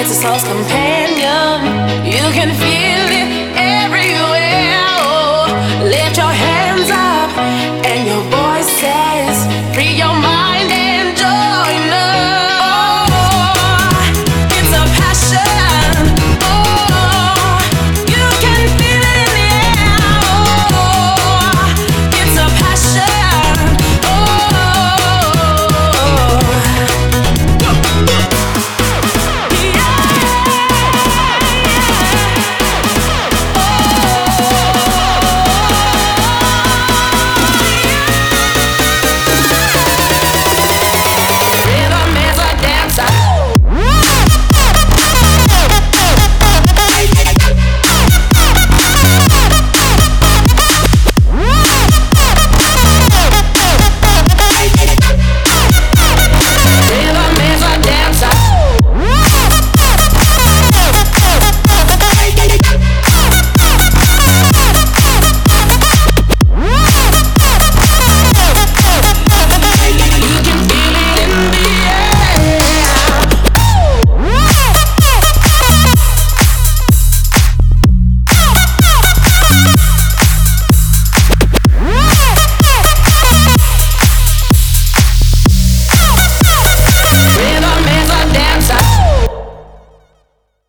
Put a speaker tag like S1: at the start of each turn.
S1: It's a soul's companion. You can feel it everywhere. Oh, lift your hands up and your voice says, free your